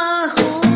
carro.